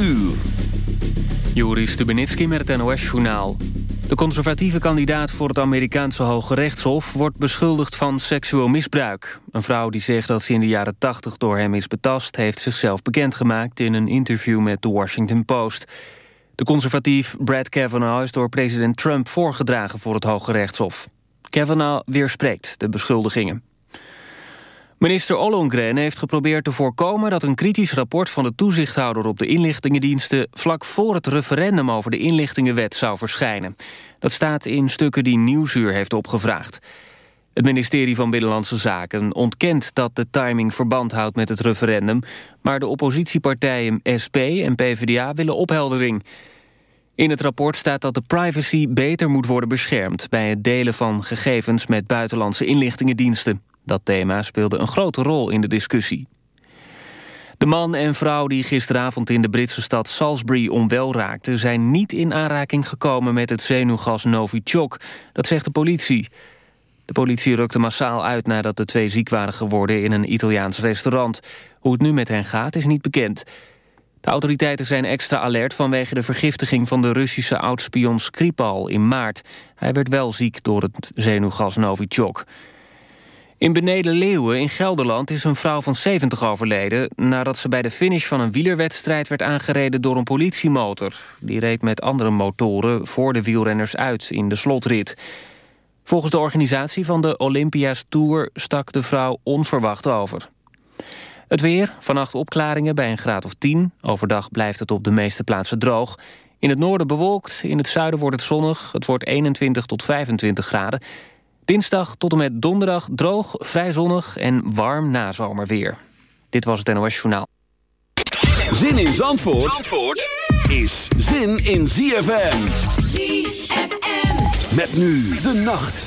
uur. Joris Stubenitski met het NOS-journaal. De conservatieve kandidaat voor het Amerikaanse Hoge Rechtshof... wordt beschuldigd van seksueel misbruik. Een vrouw die zegt dat ze in de jaren 80 door hem is betast... heeft zichzelf bekendgemaakt in een interview met The Washington Post. De conservatief Brad Kavanaugh is door president Trump voorgedragen... voor het Hoge Rechtshof. Kavanaugh weerspreekt de beschuldigingen. Minister Ollongren heeft geprobeerd te voorkomen dat een kritisch rapport van de toezichthouder op de inlichtingendiensten vlak voor het referendum over de inlichtingenwet zou verschijnen. Dat staat in stukken die Nieuwsuur heeft opgevraagd. Het ministerie van Binnenlandse Zaken ontkent dat de timing verband houdt met het referendum, maar de oppositiepartijen SP en PvdA willen opheldering. In het rapport staat dat de privacy beter moet worden beschermd bij het delen van gegevens met buitenlandse inlichtingendiensten. Dat thema speelde een grote rol in de discussie. De man en vrouw die gisteravond in de Britse stad Salisbury onwel raakten... zijn niet in aanraking gekomen met het zenuwgas Novichok. Dat zegt de politie. De politie rukte massaal uit nadat de twee ziek waren geworden... in een Italiaans restaurant. Hoe het nu met hen gaat is niet bekend. De autoriteiten zijn extra alert vanwege de vergiftiging... van de Russische oudspion Skripal in maart. Hij werd wel ziek door het zenuwgas Novichok. In Beneden Leeuwen in Gelderland is een vrouw van 70 overleden... nadat ze bij de finish van een wielerwedstrijd werd aangereden door een politiemotor. Die reed met andere motoren voor de wielrenners uit in de slotrit. Volgens de organisatie van de Olympia's Tour stak de vrouw onverwacht over. Het weer, vannacht opklaringen bij een graad of 10. Overdag blijft het op de meeste plaatsen droog. In het noorden bewolkt, in het zuiden wordt het zonnig. Het wordt 21 tot 25 graden. Dinsdag tot en met donderdag droog, vrij zonnig en warm nazomerweer. Dit was het NOS Journaal. Zin in Zandvoort, Zandvoort is zin in ZFM. ZFM. Met nu de nacht.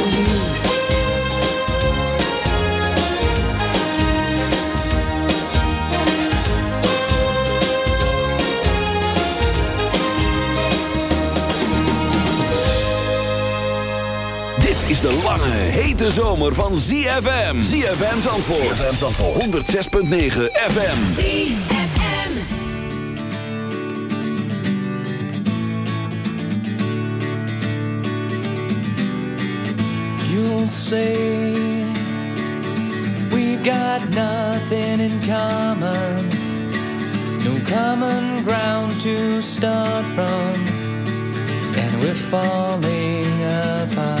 is de lange, hete zomer van ZFM. ZFM Zandvoort. ZFM Zandvoort. 106.9 FM. You'll say we've got nothing in common, no common ground to start from, and we're falling apart.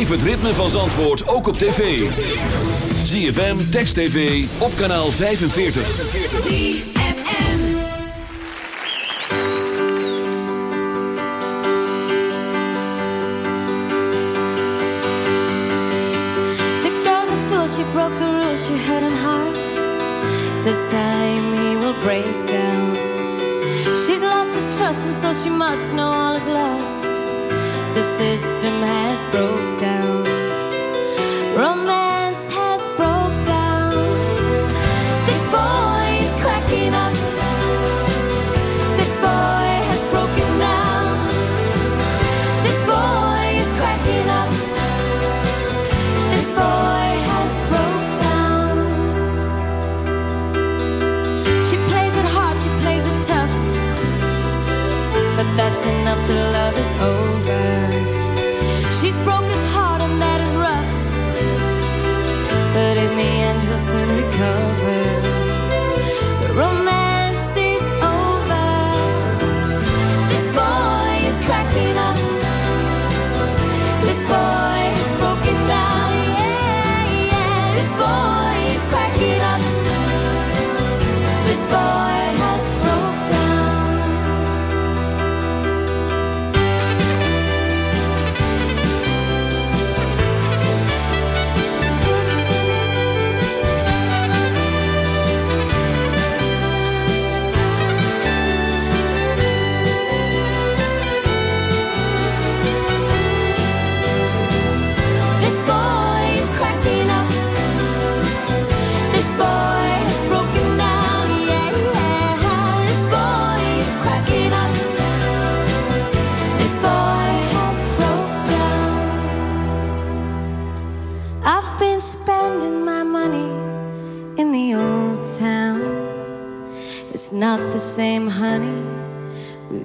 Beleef het ritme van Zandvoort ook op tv. ZFM, Text TV, op kanaal 45. The girl's a fool, she broke the rules, she had him heart. This time he will break down. She's lost his trust and so she must know all is lost. the system has broken. down. and recount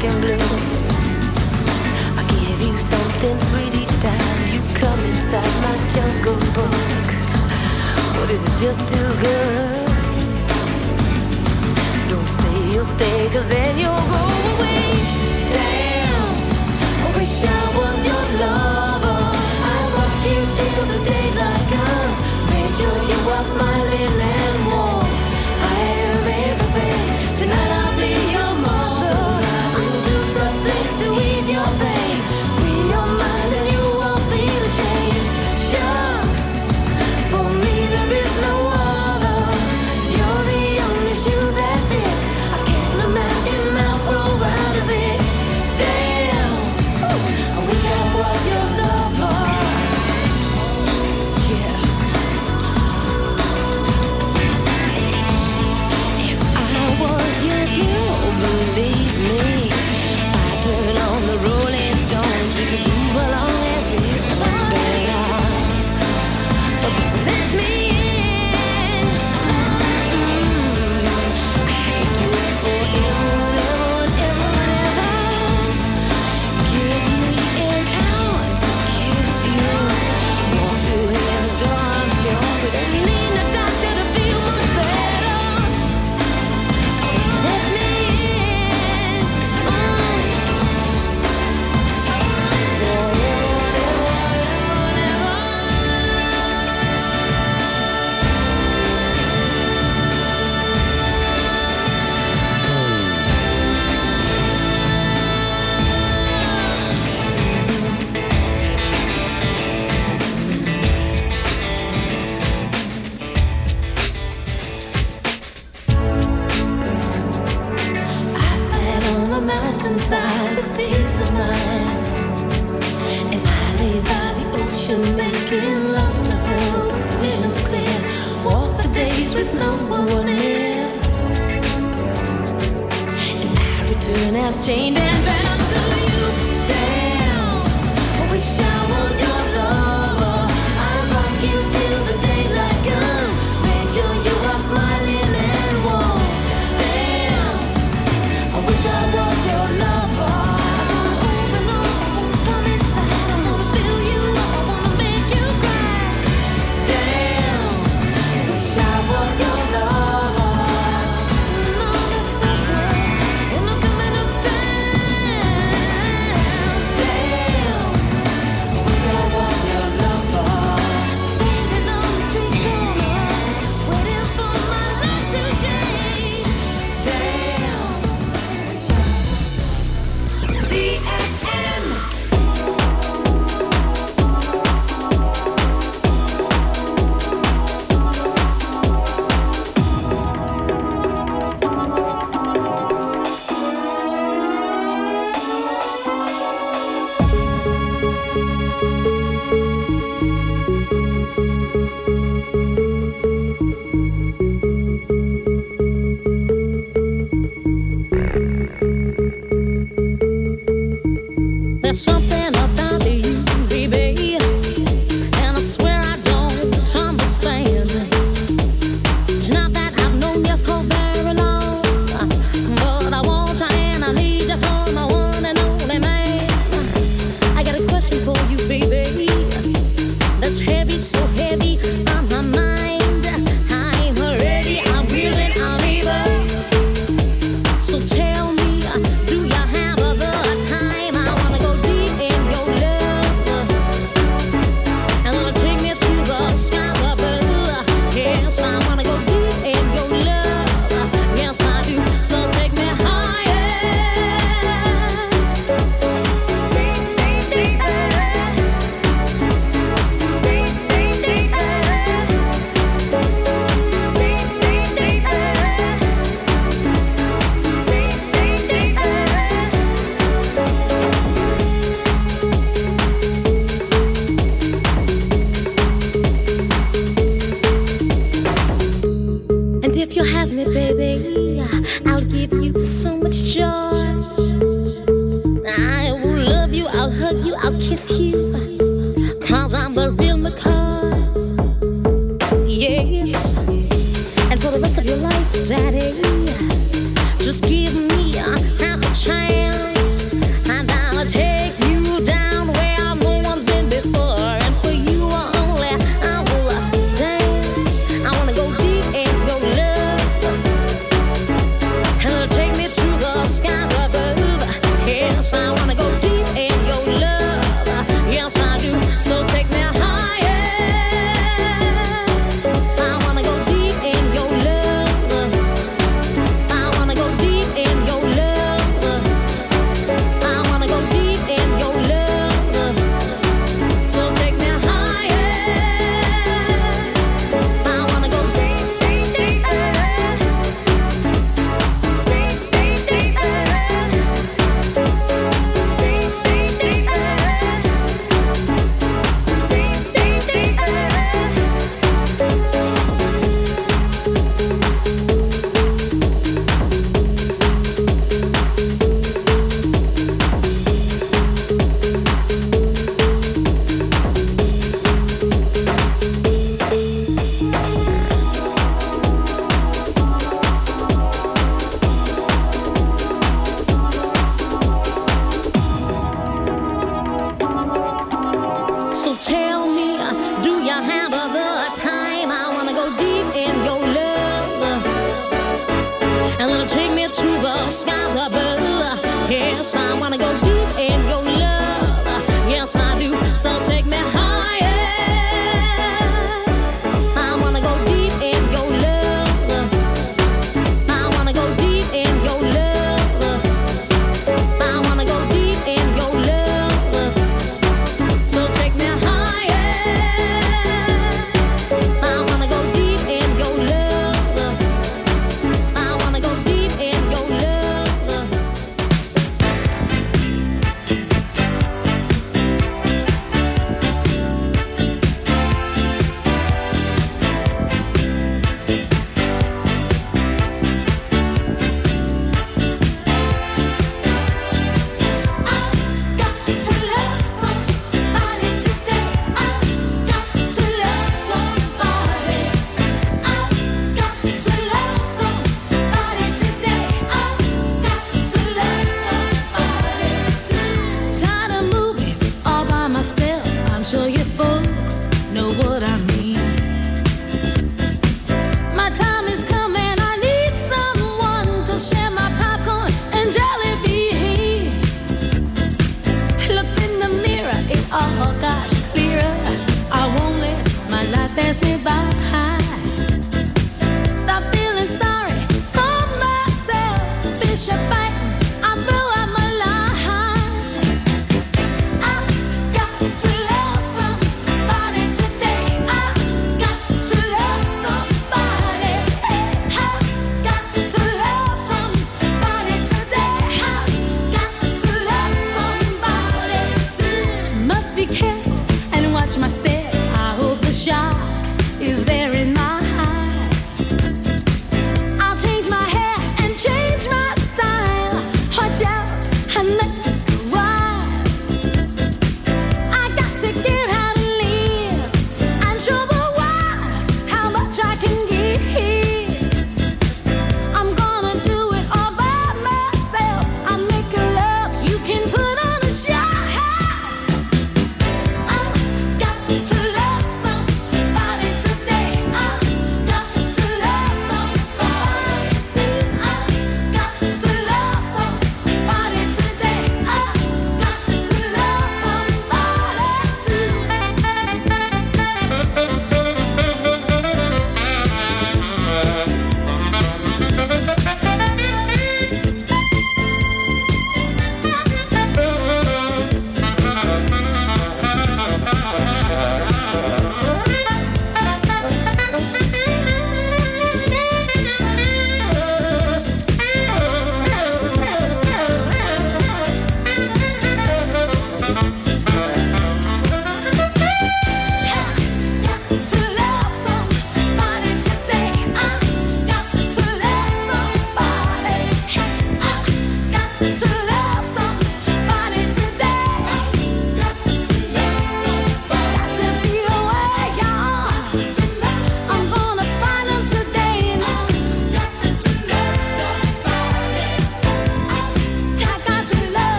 and. I give you something sweet each time you come inside my jungle book. But is it just too good? Don't say you'll then you'll go away. Damn, I wish I was your lover. I you till the daylight comes. Made sure you There's something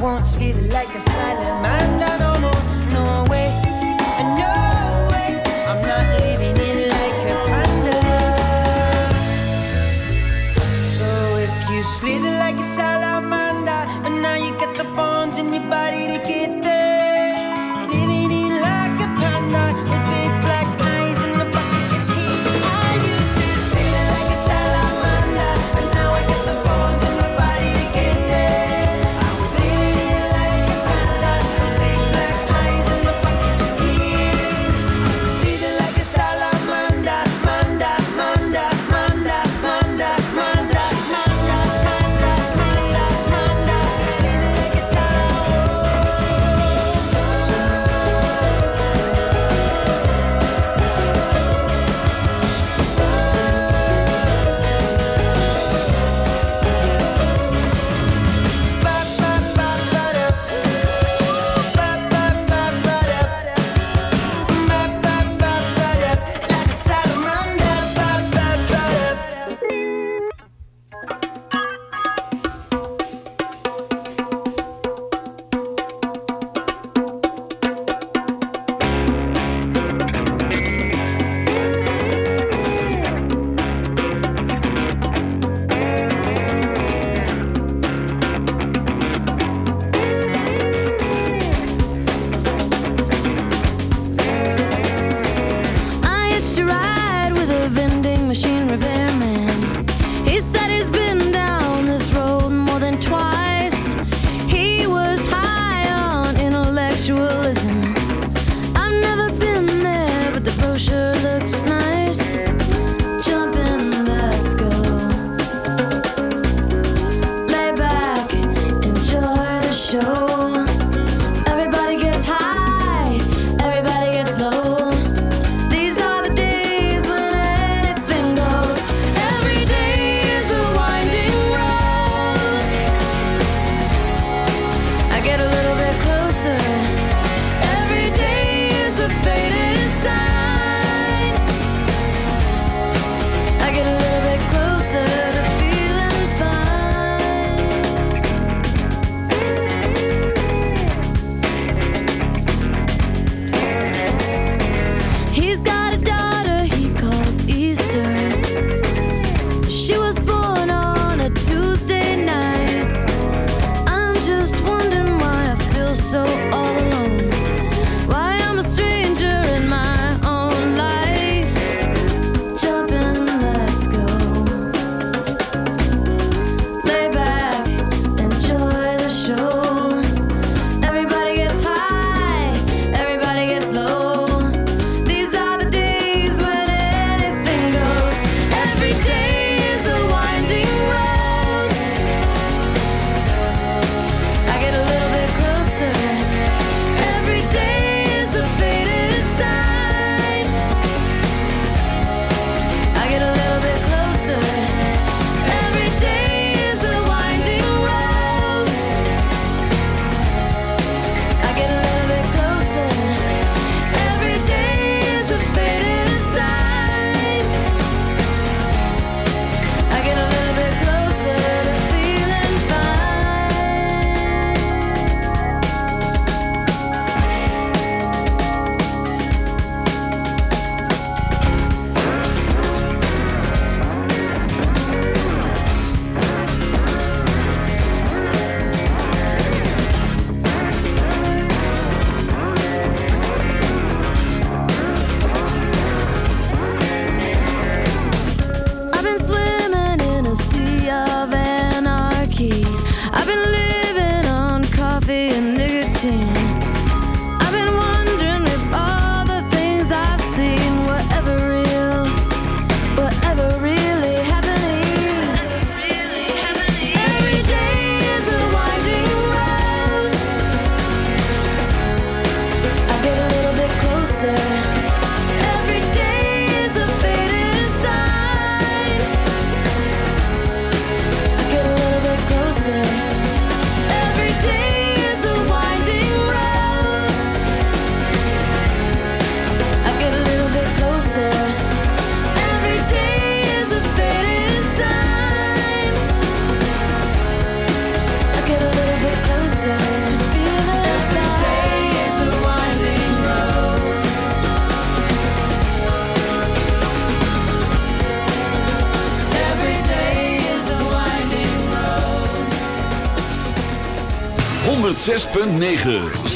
won't sleep like a silent man. 106.9